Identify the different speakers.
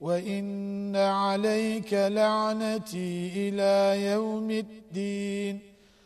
Speaker 1: وإن عليك لعنتي إلى يوم الدين